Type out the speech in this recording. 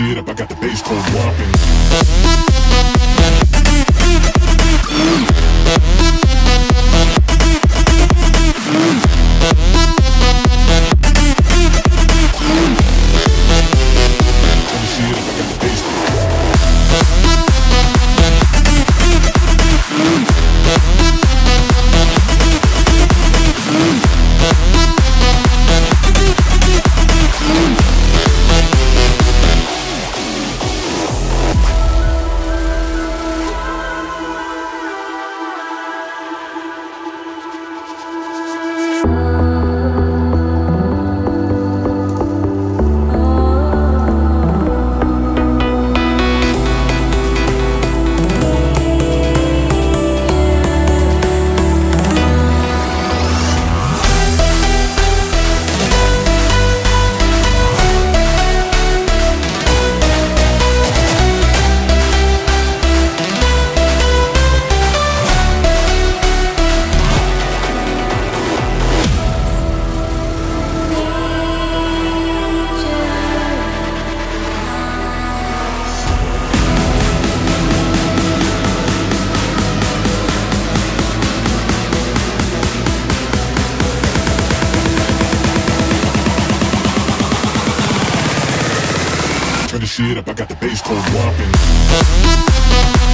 up, I got the bass drum bumping. The shit up, I got the bass drum bumping.